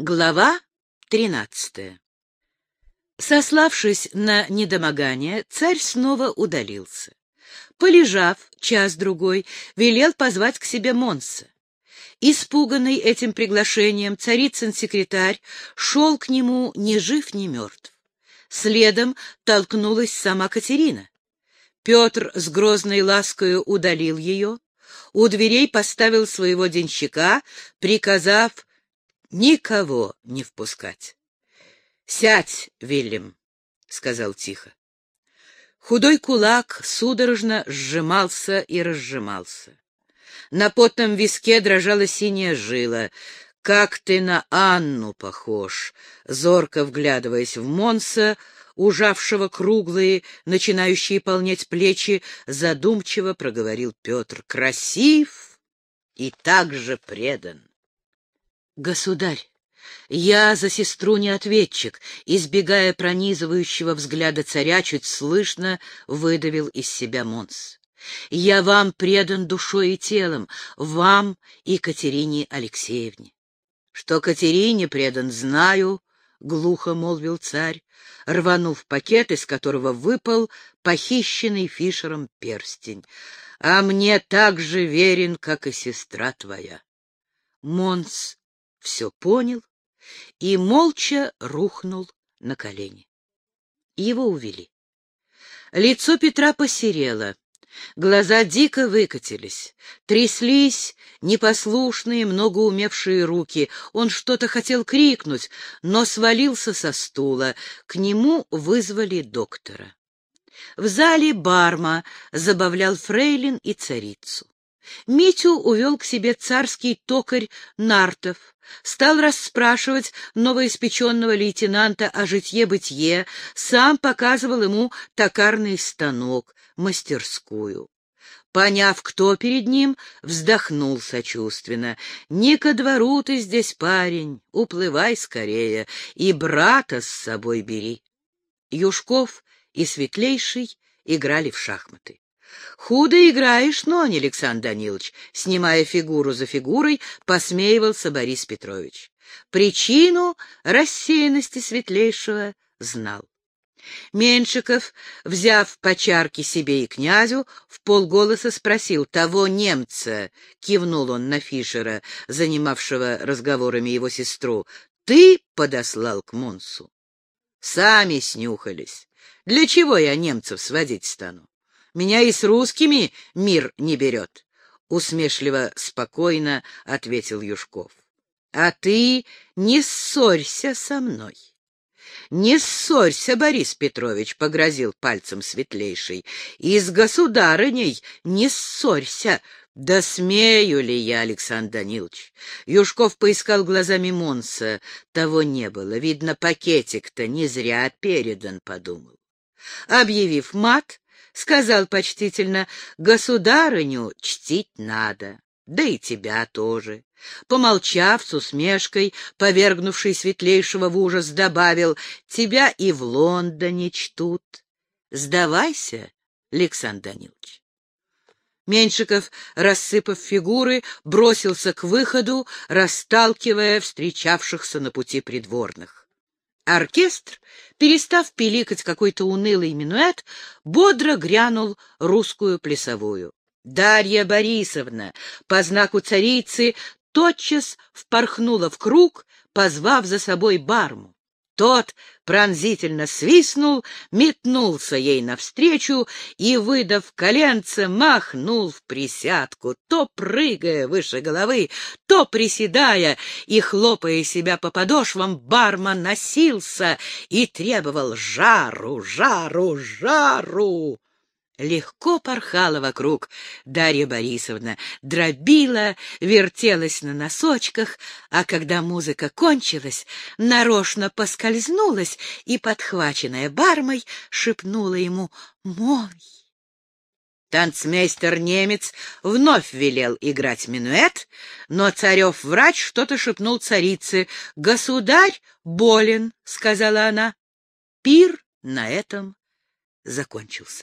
Глава тринадцатая Сославшись на недомогание, царь снова удалился. Полежав час-другой, велел позвать к себе Монса. Испуганный этим приглашением, царицын-секретарь шел к нему ни жив, ни мертв. Следом толкнулась сама Катерина. Петр с грозной ласкою удалил ее, у дверей поставил своего денщика, приказав никого не впускать. — Сядь, Вильям, — сказал тихо. Худой кулак судорожно сжимался и разжимался. На потном виске дрожала синяя жила. «Как ты на Анну похож!» Зорко вглядываясь в Монса, ужавшего круглые, начинающие полнеть плечи, задумчиво проговорил Петр. «Красив и также предан!» «Государь, я за сестру не ответчик», избегая пронизывающего взгляда царя, чуть слышно выдавил из себя Монс. «Я вам предан душой и телом, вам и Катерине Алексеевне». «Что Катерине предан, знаю», — глухо молвил царь, рванув пакет, из которого выпал похищенный Фишером перстень. «А мне так же верен, как и сестра твоя». Монс все понял и молча рухнул на колени. Его увели. Лицо Петра посерело, глаза дико выкатились, тряслись непослушные, многоумевшие руки. Он что-то хотел крикнуть, но свалился со стула. К нему вызвали доктора. В зале барма забавлял фрейлин и царицу. Митю увел к себе царский токарь Нартов, стал расспрашивать новоиспеченного лейтенанта о житье-бытие, сам показывал ему токарный станок, мастерскую. Поняв, кто перед ним, вздохнул сочувственно. «Не ко двору ты здесь, парень, уплывай скорее, и брата с собой бери». Юшков и Светлейший играли в шахматы. «Худо играешь, но не Александр Данилович», — снимая фигуру за фигурой, посмеивался Борис Петрович. Причину рассеянности светлейшего знал. Меншиков, взяв по чарке себе и князю, в полголоса спросил того немца, кивнул он на Фишера, занимавшего разговорами его сестру, ты подослал к Монсу? Сами снюхались. Для чего я немцев сводить стану? Меня и с русскими мир не берет. Усмешливо, спокойно ответил Юшков. А ты не ссорься со мной. «Не ссорься, Борис Петрович», — погрозил пальцем светлейший, — «и с государыней не ссорься». «Да смею ли я, Александр Данилович?» Юшков поискал глазами Монса. Того не было. Видно, пакетик-то не зря передан, подумал. Объявив мат, сказал почтительно, «Государыню чтить надо, да и тебя тоже». Помолчав с усмешкой, повергнувший светлейшего в ужас, добавил, «Тебя и в Лондоне чтут. Сдавайся, Александр Данилович». Меньшиков, рассыпав фигуры, бросился к выходу, расталкивая встречавшихся на пути придворных. Оркестр, перестав пиликать какой-то унылый минуэт, бодро грянул русскую плясовую. Дарья Борисовна по знаку царицы тотчас впорхнула в круг, позвав за собой барму. Тот пронзительно свистнул, метнулся ей навстречу и, выдав коленце, махнул в присядку, то прыгая выше головы, то приседая и, хлопая себя по подошвам, бармен носился и требовал «жару, жару, жару!» Легко порхала вокруг Дарья Борисовна, дробила, вертелась на носочках, а когда музыка кончилась, нарочно поскользнулась и, подхваченная бармой, шепнула ему «Мой». Танцмейстер-немец вновь велел играть минуэт, но царев-врач что-то шепнул царице. «Государь болен», — сказала она. Пир на этом закончился.